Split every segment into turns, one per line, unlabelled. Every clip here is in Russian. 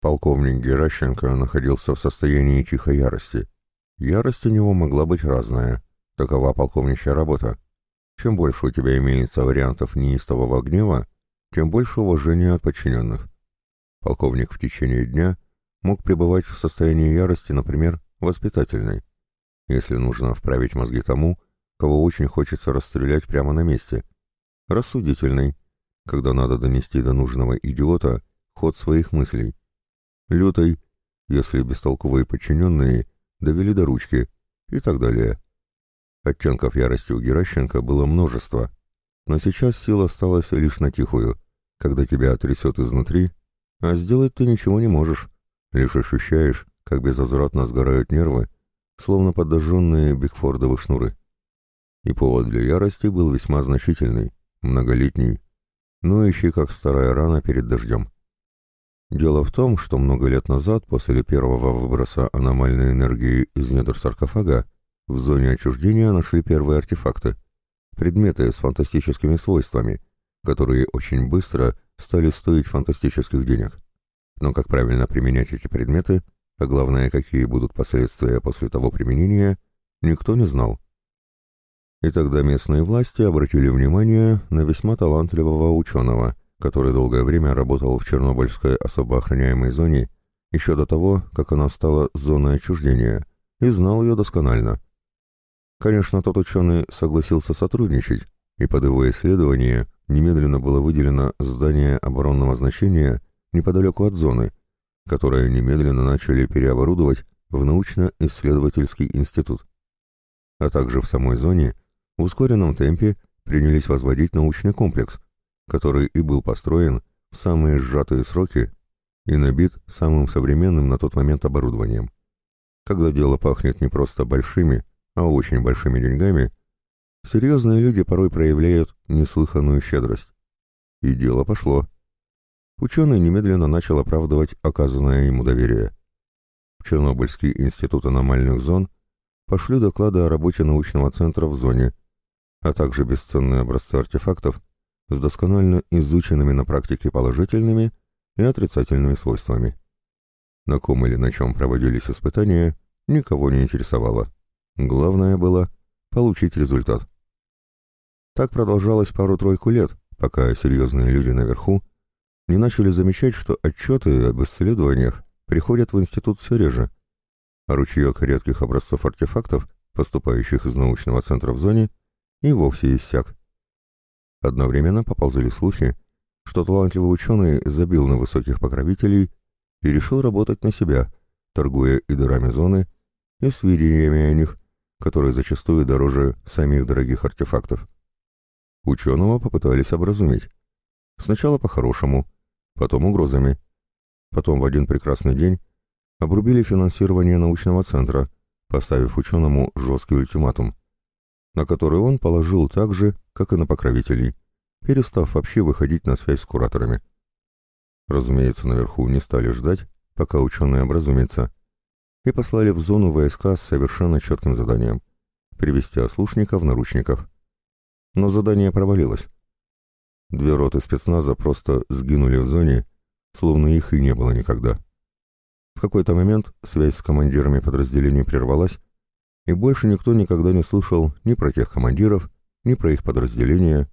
Полковник Геращенко находился в состоянии тихой ярости. Ярость у него могла быть разная. Такова полковничья работа. Чем больше у тебя имеется вариантов неистового гнева, тем больше уважения от подчиненных. Полковник в течение дня мог пребывать в состоянии ярости, например, воспитательной, если нужно вправить мозги тому, кого очень хочется расстрелять прямо на месте, рассудительной, когда надо донести до нужного идиота ход своих мыслей, лютой, если бестолковые подчиненные довели до ручки и так далее. Оттенков ярости у Геращенко было множество, но сейчас сила осталась лишь на тихую, когда тебя трясет изнутри, а сделать ты ничего не можешь, лишь ощущаешь, как безвозвратно сгорают нервы, словно подожженные бигфордовы шнуры. И повод для ярости был весьма значительный, многолетний, ноющий, как старая рана перед дождем. Дело в том, что много лет назад, после первого выброса аномальной энергии из недр саркофага, в зоне отчуждения нашли первые артефакты, предметы с фантастическими свойствами, которые очень быстро стали стоить фантастических денег. Но как правильно применять эти предметы, а главное, какие будут последствия после того применения, никто не знал. И тогда местные власти обратили внимание на весьма талантливого ученого, который долгое время работал в Чернобыльской особо охраняемой зоне еще до того, как она стала зоной отчуждения, и знал ее досконально. Конечно, тот ученый согласился сотрудничать, и под его исследование немедленно было выделено здание оборонного значения неподалеку от зоны, которое немедленно начали переоборудовать в научно-исследовательский институт. А также в самой зоне в ускоренном темпе принялись возводить научный комплекс, который и был построен в самые сжатые сроки и набит самым современным на тот момент оборудованием. Когда дело пахнет не просто большими, а очень большими деньгами, серьезные люди порой проявляют неслыханную щедрость. И дело пошло. Ученый немедленно начал оправдывать оказанное ему доверие. В Чернобыльский институт аномальных зон пошли доклады о работе научного центра в зоне, а также бесценные образцы артефактов с досконально изученными на практике положительными и отрицательными свойствами. На ком или на чем проводились испытания, никого не интересовало. Главное было получить результат. Так продолжалось пару-тройку лет, пока серьезные люди наверху не начали замечать, что отчеты об исследованиях приходят в институт все реже, а ручеек редких образцов артефактов, поступающих из научного центра в зоне, и вовсе иссяк. Одновременно поползли слухи, что талантливый ученый забил на высоких покровителей и решил работать на себя, торгуя и дырами зоны, и сведениями о них, которые зачастую дороже самих дорогих артефактов. Ученого попытались образумить. Сначала по-хорошему, потом угрозами. Потом в один прекрасный день обрубили финансирование научного центра, поставив ученому жесткий ультиматум на который он положил так же, как и на покровителей, перестав вообще выходить на связь с кураторами. Разумеется, наверху не стали ждать, пока ученый образумится, и послали в зону войска с совершенно четким заданием — привести ослушника в наручниках. Но задание провалилось. Две роты спецназа просто сгинули в зоне, словно их и не было никогда. В какой-то момент связь с командирами подразделений прервалась, и больше никто никогда не слышал ни про тех командиров, ни про их подразделения.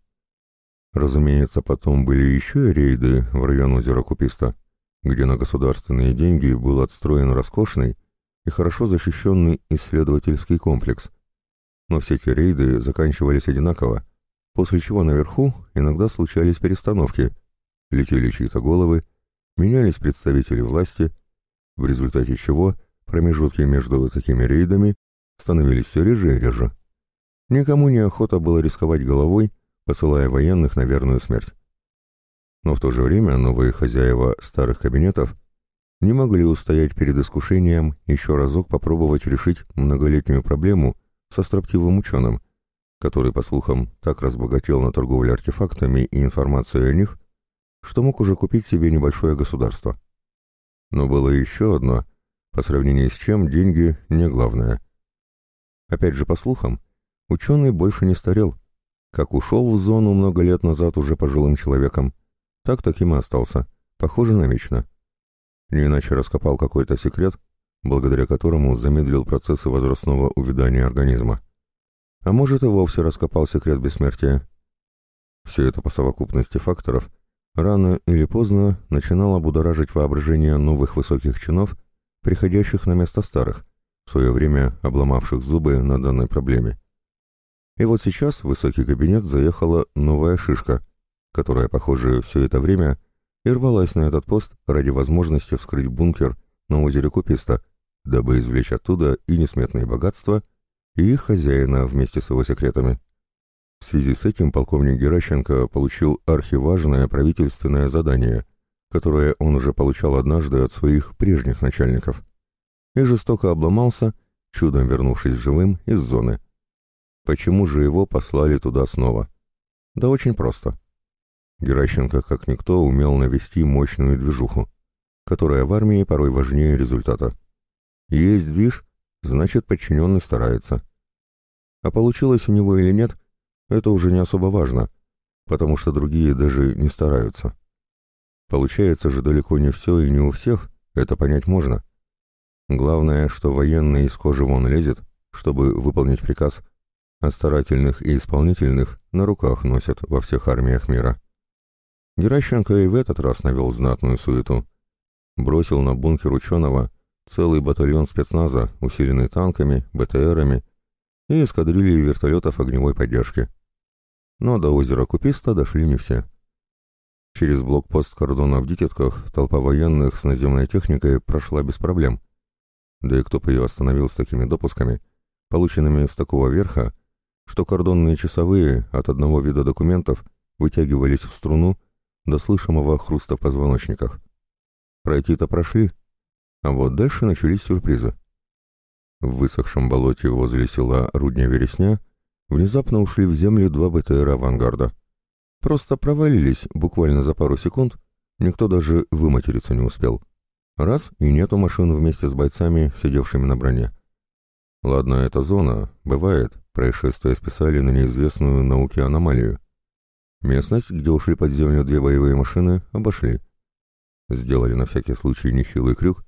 Разумеется, потом были еще рейды в район озера Куписта, где на государственные деньги был отстроен роскошный и хорошо защищенный исследовательский комплекс. Но все эти рейды заканчивались одинаково, после чего наверху иногда случались перестановки, летели чьи-то головы, менялись представители власти, в результате чего промежутки между такими рейдами становились все реже и реже. Никому не охота было рисковать головой, посылая военных на верную смерть. Но в то же время новые хозяева старых кабинетов не могли устоять перед искушением еще разок попробовать решить многолетнюю проблему со строптивым ученым, который, по слухам, так разбогател на торговле артефактами и информацией о них, что мог уже купить себе небольшое государство. Но было еще одно, по сравнению с чем деньги не главное. Опять же, по слухам, ученый больше не старел. Как ушел в зону много лет назад уже пожилым человеком, так таким и остался, похоже на вечно. Не иначе раскопал какой-то секрет, благодаря которому замедлил процессы возрастного увядания организма. А может и вовсе раскопал секрет бессмертия. Все это по совокупности факторов рано или поздно начинало будоражить воображение новых высоких чинов, приходящих на место старых, в свое время обломавших зубы на данной проблеме. И вот сейчас в высокий кабинет заехала новая шишка, которая, похоже, все это время и рвалась на этот пост ради возможности вскрыть бункер на озере Куписта, дабы извлечь оттуда и несметные богатства, и их хозяина вместе с его секретами. В связи с этим полковник Геращенко получил архиважное правительственное задание, которое он уже получал однажды от своих прежних начальников, и жестоко обломался, чудом вернувшись живым из зоны. Почему же его послали туда снова? Да очень просто. Геращенко, как никто, умел навести мощную движуху, которая в армии порой важнее результата. Есть движ, значит подчиненный старается. А получилось у него или нет, это уже не особо важно, потому что другие даже не стараются. Получается же далеко не все и не у всех, это понять можно. Главное, что военный из кожи вон лезет, чтобы выполнить приказ, а старательных и исполнительных на руках носят во всех армиях мира. Геращенко и в этот раз навел знатную суету. Бросил на бункер ученого целый батальон спецназа, усиленный танками, БТРами и эскадрильей вертолетов огневой поддержки. Но до озера Куписта дошли не все. Через блокпост кордона в Дитятках толпа военных с наземной техникой прошла без проблем. Да и кто бы ее остановил с такими допусками, полученными с такого верха, что кордонные часовые от одного вида документов вытягивались в струну до слышимого хруста в позвоночниках. Пройти-то прошли, а вот дальше начались сюрпризы. В высохшем болоте возле села Рудня-Вересня внезапно ушли в землю два БТР авангарда. Просто провалились буквально за пару секунд, никто даже выматериться не успел. Раз — и нету машин вместе с бойцами, сидевшими на броне. Ладно, эта зона, бывает, происшествия списали на неизвестную науке аномалию. Местность, где ушли под землю две боевые машины, обошли. Сделали на всякий случай нехилый крюк,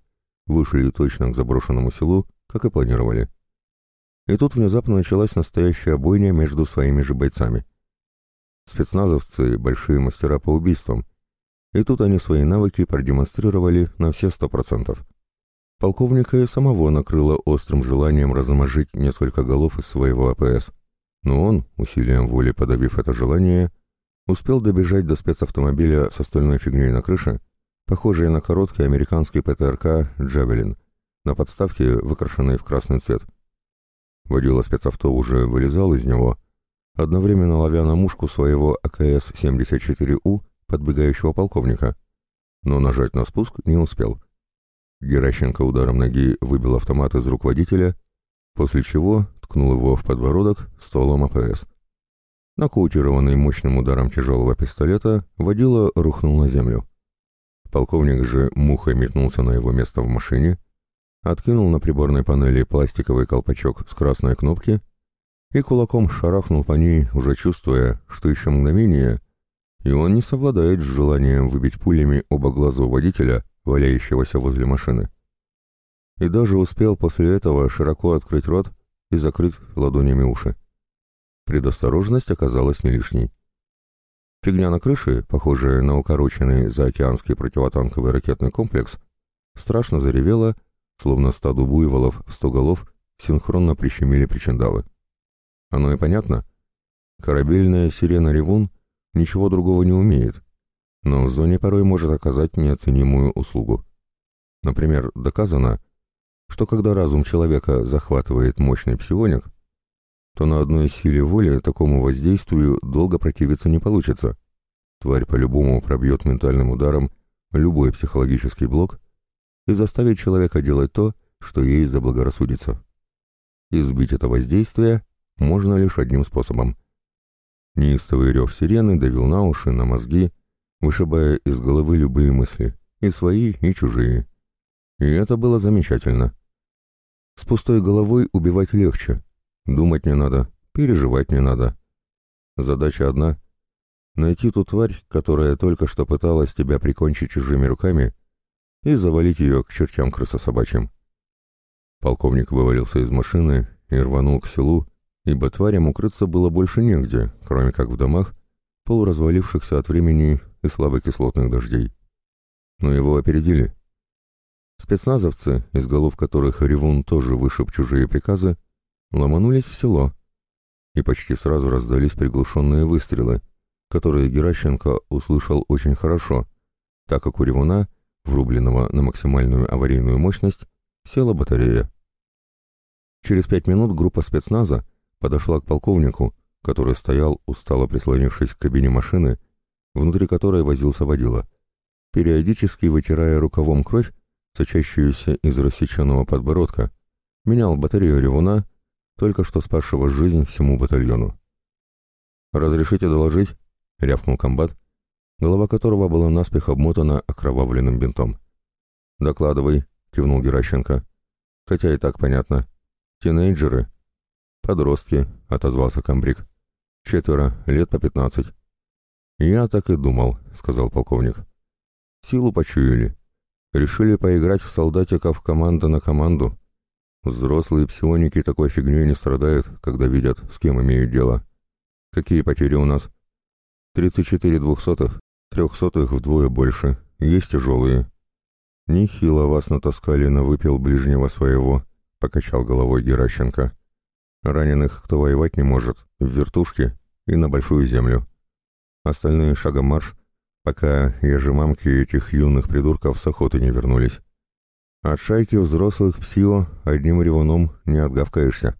вышли точно к заброшенному селу, как и планировали. И тут внезапно началась настоящая бойня между своими же бойцами. Спецназовцы — большие мастера по убийствам, и тут они свои навыки продемонстрировали на все сто процентов. Полковника и самого накрыло острым желанием размажить несколько голов из своего АПС, но он, усилием воли подавив это желание, Успел добежать до спецавтомобиля с остальной фигней на крыше, похожей на короткий американский ПТРК «Джавелин», на подставке, выкрашенной в красный цвет. Водила спецавто уже вылезал из него, одновременно ловя на мушку своего АКС-74У подбегающего полковника, но нажать на спуск не успел. Геращенко ударом ноги выбил автомат из рук водителя, после чего ткнул его в подбородок стволом АПС. Нокаутированный мощным ударом тяжелого пистолета, водила рухнул на землю. Полковник же мухой метнулся на его место в машине, откинул на приборной панели пластиковый колпачок с красной кнопки и кулаком шарахнул по ней, уже чувствуя, что еще мгновение, и он не совладает с желанием выбить пулями оба глаза водителя, валяющегося возле машины. И даже успел после этого широко открыть рот и закрыть ладонями уши. Предосторожность оказалась не лишней. Фигня на крыше, похожая на укороченный заокеанский противотанковый ракетный комплекс, страшно заревела, словно стаду буйволов в сто голов синхронно прищемили причиндалы. Оно и понятно. Корабельная сирена «Ревун» ничего другого не умеет, но в зоне порой может оказать неоценимую услугу. Например, доказано, что когда разум человека захватывает мощный псионик, то на одной силе воли такому воздействию долго противиться не получится. Тварь по-любому пробьет ментальным ударом любой психологический блок и заставит человека делать то, что ей заблагорассудится. Избить это воздействие можно лишь одним способом. Неистовый рев сирены давил на уши, на мозги, вышибая из головы любые мысли, и свои, и чужие. И это было замечательно. С пустой головой убивать легче, Думать не надо, переживать не надо. Задача одна — найти ту тварь, которая только что пыталась тебя прикончить чужими руками, и завалить ее к чертям крысособачьим. Полковник вывалился из машины и рванул к селу, ибо тварям укрыться было больше негде, кроме как в домах, полуразвалившихся от времени и слабокислотных дождей. Но его опередили. Спецназовцы, из голов которых Ревун тоже вышиб чужие приказы, ломанулись в село, и почти сразу раздались приглушенные выстрелы, которые Геращенко услышал очень хорошо, так как у Ревуна, врубленного на максимальную аварийную мощность, села батарея. Через пять минут группа спецназа подошла к полковнику, который стоял, устало прислонившись к кабине машины, внутри которой возился водила, периодически вытирая рукавом кровь, сочащуюся из рассеченного подбородка, менял батарею ревуна, только что спасшего жизнь всему батальону. «Разрешите доложить?» — рявкнул комбат, голова которого была наспех обмотана окровавленным бинтом. «Докладывай», — кивнул Геращенко. «Хотя и так понятно. Тинейджеры?» «Подростки», — отозвался комбриг. «Четверо, лет по пятнадцать». «Я так и думал», — сказал полковник. «Силу почуяли. Решили поиграть в солдатиков команда на команду. Взрослые псионики такой фигней не страдают, когда видят, с кем имеют дело. Какие потери у нас?» «Тридцать четыре двухсотых, трехсотых вдвое больше, есть тяжелые». «Нехило вас натаскали на выпил ближнего своего», — покачал головой Геращенко. «Раненых, кто воевать не может, в вертушке и на большую землю. Остальные шагом марш, пока ежемамки этих юных придурков с охоты не вернулись. От шайки взрослых псио одним ревуном не отгавкаешься».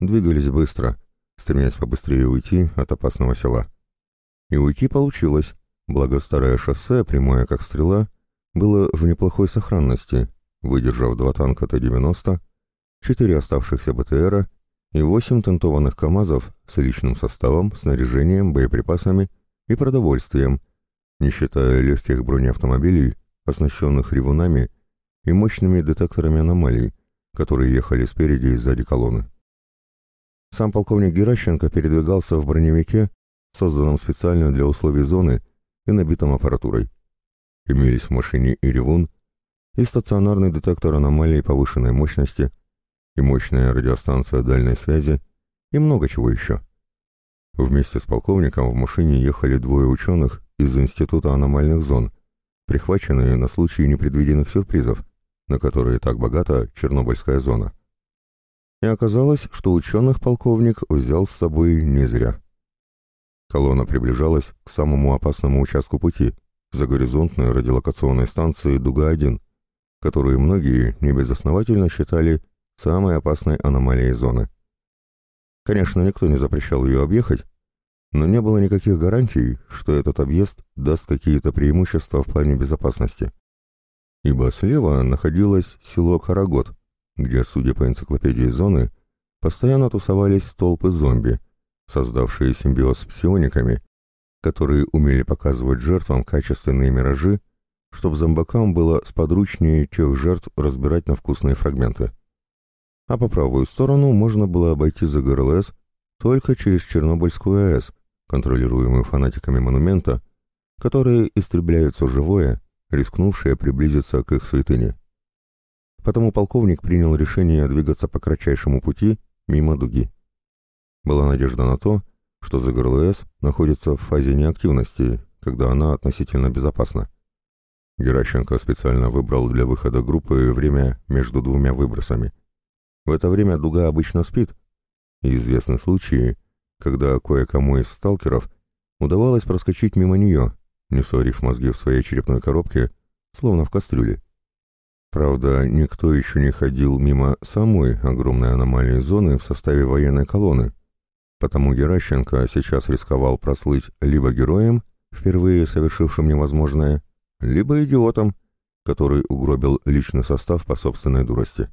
Двигались быстро, стремясь побыстрее уйти от опасного села. И уйти получилось, благо старое шоссе, прямое как стрела, было в неплохой сохранности, выдержав два танка Т-90, четыре оставшихся БТРа и восемь тентованных КАМАЗов с личным составом, снаряжением, боеприпасами и продовольствием, не считая легких бронеавтомобилей, оснащенных ревунами и мощными детекторами аномалий, которые ехали спереди и сзади колонны. Сам полковник Геращенко передвигался в броневике, созданном специально для условий зоны и набитом аппаратурой. Имелись в машине и ревун, и стационарный детектор аномалий повышенной мощности, и мощная радиостанция дальней связи, и много чего еще. Вместе с полковником в машине ехали двое ученых из Института аномальных зон, прихваченные на случай непредвиденных сюрпризов, на которые так богата Чернобыльская зона. И оказалось, что ученых полковник взял с собой не зря. Колонна приближалась к самому опасному участку пути — за горизонтной радиолокационной станцией Дуга-1, которую многие небезосновательно считали самой опасной аномалией зоны. Конечно, никто не запрещал ее объехать, но не было никаких гарантий, что этот объезд даст какие-то преимущества в плане безопасности. Ибо слева находилось село Карагод, где, судя по энциклопедии зоны, постоянно тусовались толпы зомби, создавшие симбиоз с псиониками которые умели показывать жертвам качественные миражи, чтобы зомбакам было сподручнее тех жертв разбирать на вкусные фрагменты. А по правую сторону можно было обойти за ГРЛС только через Чернобыльскую АЭС, контролируемую фанатиками монумента, которые истребляют все живое, рискнувшее приблизиться к их святыне. Потому полковник принял решение двигаться по кратчайшему пути мимо дуги. Была надежда на то, что ЗГРЛС находится в фазе неактивности, когда она относительно безопасна. Геращенко специально выбрал для выхода группы время между двумя выбросами. В это время дуга обычно спит, и известны случаи, когда кое-кому из сталкеров удавалось проскочить мимо нее, не ссорив мозги в своей черепной коробке, словно в кастрюле. Правда, никто еще не ходил мимо самой огромной аномалии зоны в составе военной колонны, Потому Геращенко сейчас рисковал прослыть либо героем, впервые совершившим невозможное, либо идиотом, который угробил личный состав по собственной дурости.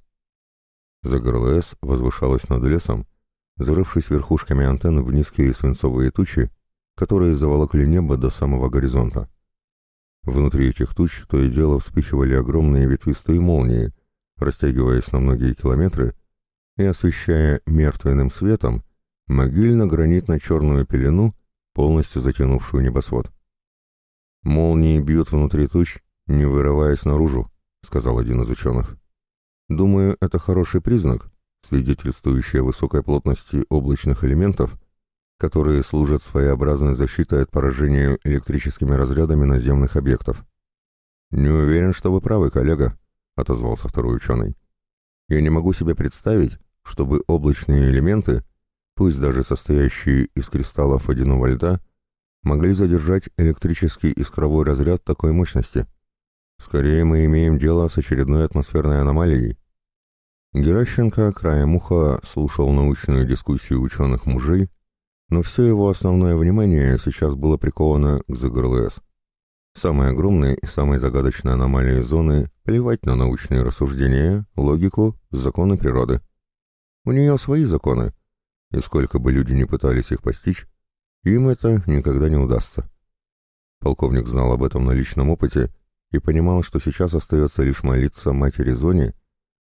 ЗГРЛС возвышалась над лесом, зарывшись верхушками антенн в низкие свинцовые тучи, которые заволокли небо до самого горизонта. Внутри этих туч то и дело вспыхивали огромные ветвистые молнии, растягиваясь на многие километры и освещая мертвенным светом могильно-гранитно-черную пелену, полностью затянувшую небосвод. Молнии бьют внутри туч, не вырываясь наружу, сказал один из ученых. Думаю, это хороший признак, свидетельствующий о высокой плотности облачных элементов, которые служат своеобразной защитой от поражения электрическими разрядами наземных объектов. «Не уверен, что вы правы, коллега», — отозвался второй ученый. «Я не могу себе представить, чтобы облачные элементы, пусть даже состоящие из кристаллов водяного льда, могли задержать электрический искровой разряд такой мощности. Скорее мы имеем дело с очередной атмосферной аномалией». Геращенко краем уха слушал научную дискуссию ученых-мужей, но все его основное внимание сейчас было приковано к ЗГРЛС. Самой огромной и самой загадочной аномалией зоны плевать на научные рассуждения, логику, законы природы. У нее свои законы, и сколько бы люди ни пытались их постичь, им это никогда не удастся. Полковник знал об этом на личном опыте и понимал, что сейчас остается лишь молиться матери Зоне,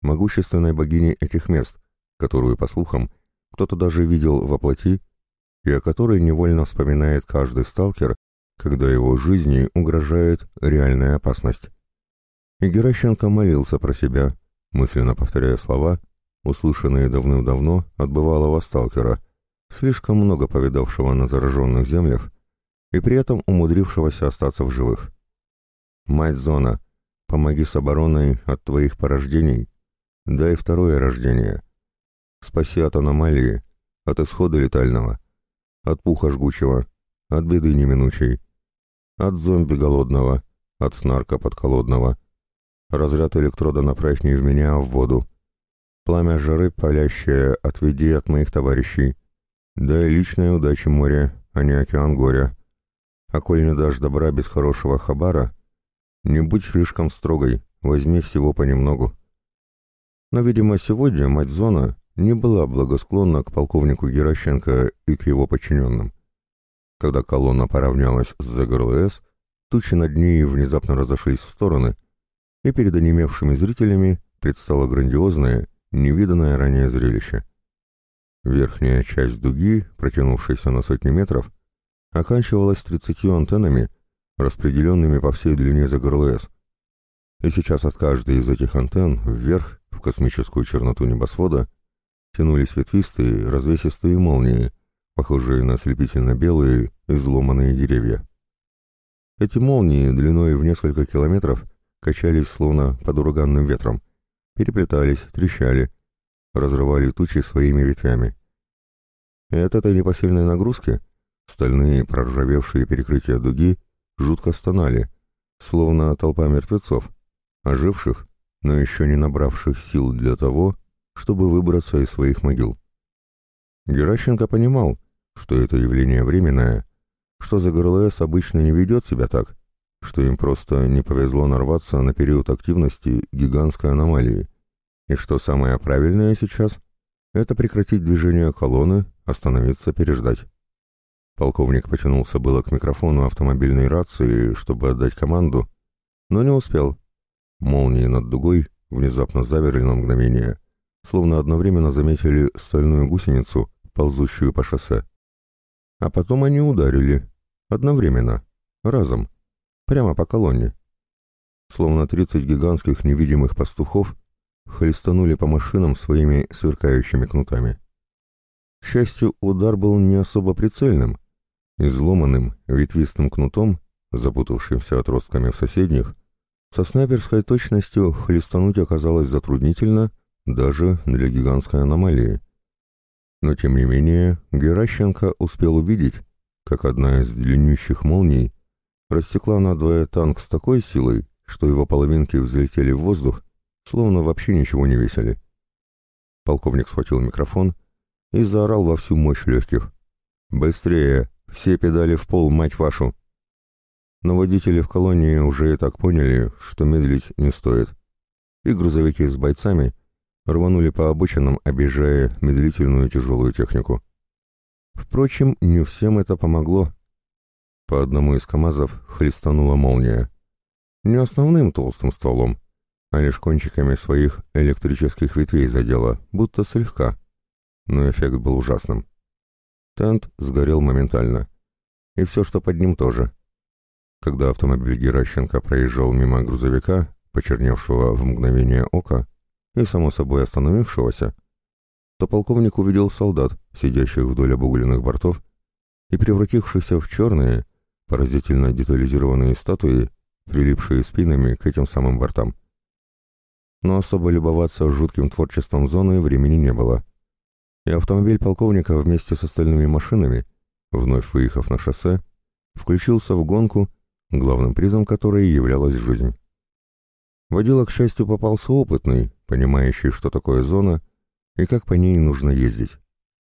могущественной богине этих мест, которую, по слухам, кто-то даже видел во плоти и о которой невольно вспоминает каждый сталкер, когда его жизни угрожает реальная опасность. И Геращенко молился про себя, мысленно повторяя слова, услышанные давным-давно от бывалого сталкера, слишком много повидавшего на зараженных землях и при этом умудрившегося остаться в живых. «Мать Зона, помоги с обороной от твоих порождений, дай второе рождение. Спаси от аномалии, от исхода летального, от пуха жгучего, от беды неминучей, от зомби голодного, от снарка подколодного. Разряд электрода направь не в меня, а в воду. Пламя жары палящее отведи от моих товарищей. Дай личной удачи море, а не океан горя. А коль не дашь добра без хорошего хабара, не будь слишком строгой, возьми всего понемногу. Но, видимо, сегодня мать Зона не была благосклонна к полковнику Геращенко и к его подчиненным. Когда колонна поравнялась с ЗГРЛС, тучи над ней внезапно разошлись в стороны, и перед онемевшими зрителями предстало грандиозное, невиданное ранее зрелище. Верхняя часть дуги, протянувшаяся на сотни метров, оканчивалась тридцатью антеннами, распределенными по всей длине ЗГРЛС. И сейчас от каждой из этих антенн вверх, в космическую черноту небосвода, тянулись ветвистые, развесистые молнии, похожие на ослепительно-белые, изломанные деревья. Эти молнии длиной в несколько километров качались словно под ураганным ветром, переплетались, трещали, разрывали тучи своими ветвями. И от этой непосильной нагрузки стальные проржавевшие перекрытия дуги жутко стонали, словно толпа мертвецов, оживших, но еще не набравших сил для того, чтобы выбраться из своих могил. Геращенко понимал, что это явление временное, что ЗГРЛС обычно не ведет себя так, что им просто не повезло нарваться на период активности гигантской аномалии, и что самое правильное сейчас — это прекратить движение колонны, остановиться, переждать. Полковник потянулся было к микрофону автомобильной рации, чтобы отдать команду, но не успел. Молнии над дугой внезапно замерли на мгновение, словно одновременно заметили стальную гусеницу, ползущую по шоссе. А потом они ударили. Одновременно. Разом. Прямо по колонне. Словно тридцать гигантских невидимых пастухов хлестанули по машинам своими сверкающими кнутами. К счастью, удар был не особо прицельным. Изломанным, ветвистым кнутом, запутавшимся отростками в соседних, со снайперской точностью хлестануть оказалось затруднительно даже для гигантской аномалии. Но тем не менее Геращенко успел увидеть, как одна из длиннющих молний рассекла надвое танк с такой силой, что его половинки взлетели в воздух, словно вообще ничего не весили. Полковник схватил микрофон и заорал во всю мощь легких. «Быстрее! Все педали в пол, мать вашу!» Но водители в колонии уже и так поняли, что медлить не стоит. И грузовики с бойцами рванули по обочинам, объезжая медлительную тяжелую технику. Впрочем, не всем это помогло. По одному из КАМАЗов хлестанула молния. Не основным толстым стволом, а лишь кончиками своих электрических ветвей задела, будто слегка. Но эффект был ужасным. Тент сгорел моментально. И все, что под ним тоже. Когда автомобиль Геращенко проезжал мимо грузовика, почерневшего в мгновение ока, и, само собой, остановившегося, то полковник увидел солдат, сидящих вдоль обугленных бортов и превратившихся в черные, поразительно детализированные статуи, прилипшие спинами к этим самым бортам. Но особо любоваться жутким творчеством зоны времени не было. И автомобиль полковника вместе с остальными машинами, вновь выехав на шоссе, включился в гонку, главным призом которой являлась жизнь. Водила, к счастью, попался опытный, понимающий, что такое зона и как по ней нужно ездить.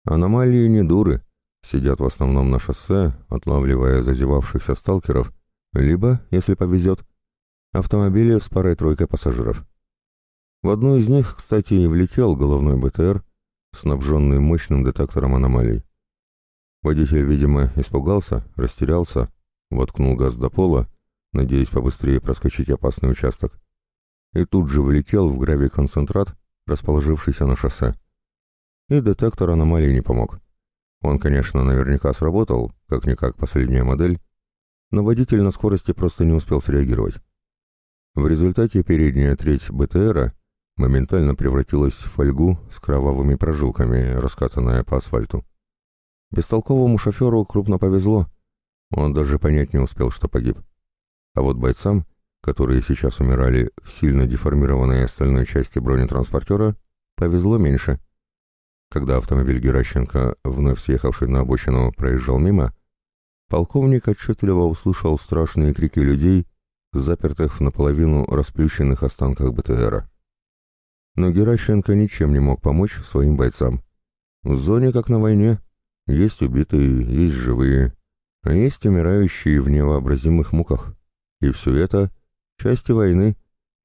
Аномалии не дуры, сидят в основном на шоссе, отлавливая зазевавшихся сталкеров, либо, если повезет, автомобили с парой-тройкой пассажиров. В одну из них, кстати, и влетел головной БТР, снабженный мощным детектором аномалий. Водитель, видимо, испугался, растерялся, воткнул газ до пола, надеясь побыстрее проскочить опасный участок, и тут же влетел в гравий-концентрат, расположившийся на шоссе. И детектор аномалий не помог. Он, конечно, наверняка сработал, как-никак последняя модель, но водитель на скорости просто не успел среагировать. В результате передняя треть БТРа моментально превратилась в фольгу с кровавыми прожилками, раскатанная по асфальту. Бестолковому шоферу крупно повезло, он даже понять не успел, что погиб. А вот бойцам, которые сейчас умирали в сильно деформированной остальной части бронетранспортера, повезло меньше. Когда автомобиль Геращенко, вновь съехавший на обочину, проезжал мимо, полковник отчетливо услышал страшные крики людей, запертых в наполовину расплющенных останках БТРа. Но Геращенко ничем не мог помочь своим бойцам. В зоне, как на войне, есть убитые, есть живые, а есть умирающие в невообразимых муках. И все это — части войны,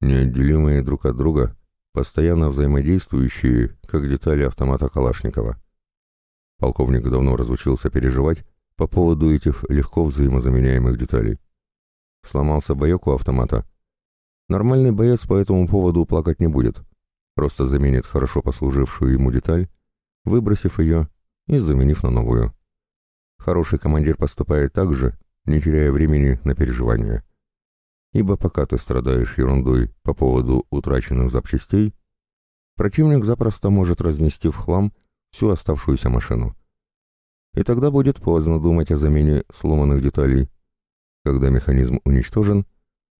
неотделимые друг от друга, постоянно взаимодействующие, как детали автомата Калашникова. Полковник давно разучился переживать по поводу этих легко взаимозаменяемых деталей. Сломался боек у автомата. Нормальный боец по этому поводу плакать не будет. Просто заменит хорошо послужившую ему деталь, выбросив ее и заменив на новую. Хороший командир поступает так же, не теряя времени на переживания. Ибо пока ты страдаешь ерундой по поводу утраченных запчастей, противник запросто может разнести в хлам всю оставшуюся машину. И тогда будет поздно думать о замене сломанных деталей. Когда механизм уничтожен,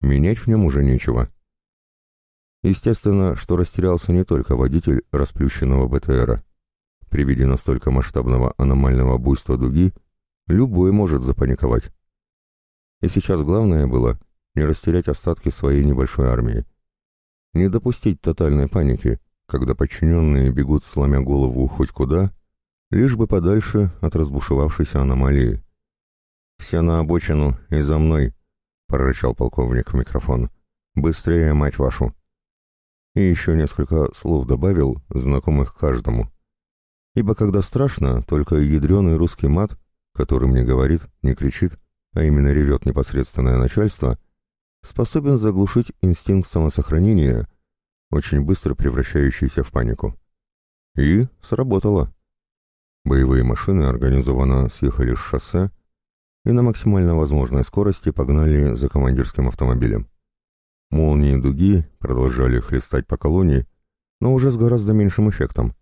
менять в нем уже нечего. Естественно, что растерялся не только водитель расплющенного БТРа. При виде настолько масштабного аномального буйства дуги любой может запаниковать. И сейчас главное было не растерять остатки своей небольшой армии. Не допустить тотальной паники, когда подчиненные бегут, сломя голову хоть куда, лишь бы подальше от разбушевавшейся аномалии. «Все на обочину и за мной», — прорычал полковник в микрофон. «Быстрее, мать вашу!» И еще несколько слов добавил, знакомых каждому. Ибо когда страшно, только ядреный русский мат которым не говорит, не кричит, а именно ревет непосредственное начальство, способен заглушить инстинкт самосохранения, очень быстро превращающийся в панику. И сработало. Боевые машины организованно съехали с шоссе и на максимально возможной скорости погнали за командирским автомобилем. Молнии и дуги продолжали хлестать по колонии, но уже с гораздо меньшим эффектом,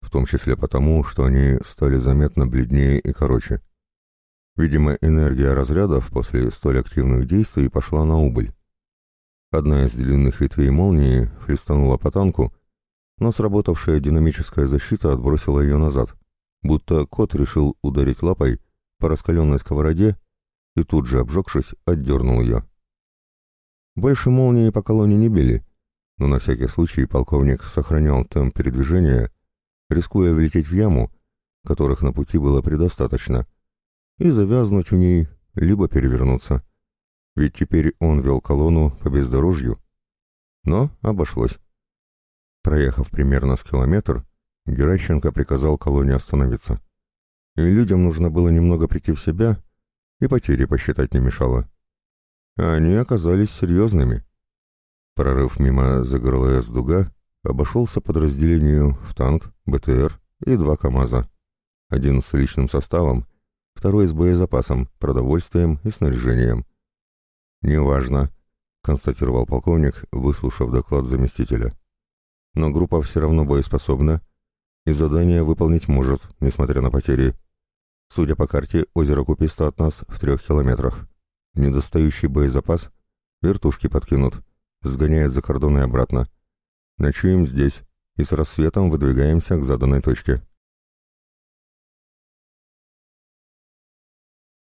в том числе потому, что они стали заметно бледнее и короче. Видимо, энергия разрядов после столь активных действий пошла на убыль. Одна из длинных ветвей молнии хлестанула по танку, но сработавшая динамическая защита отбросила ее назад, будто кот решил ударить лапой по раскаленной сковороде и тут же, обжегшись, отдернул ее. Больше молнии по колонне не били, но на всякий случай полковник сохранял темп передвижения, рискуя влететь в яму, которых на пути было предостаточно — и завязнуть в ней, либо перевернуться. Ведь теперь он вел колонну по бездорожью. Но обошлось. Проехав примерно с километр, Геращенко приказал колонне остановиться. И людям нужно было немного прийти в себя, и потери посчитать не мешало. А они оказались серьезными. Прорыв мимо ЗГРЛС «Дуга» обошелся подразделению в танк, БТР и два КАМАЗа. Один с личным составом, второй с боезапасом, продовольствием и снаряжением. «Неважно», — констатировал полковник, выслушав доклад заместителя. «Но группа все равно боеспособна, и задание выполнить может, несмотря на потери. Судя по карте, озеро Куписта от нас в трех километрах. Недостающий боезапас вертушки подкинут, сгоняют за кордон и обратно. Ночуем здесь и с рассветом выдвигаемся к заданной точке».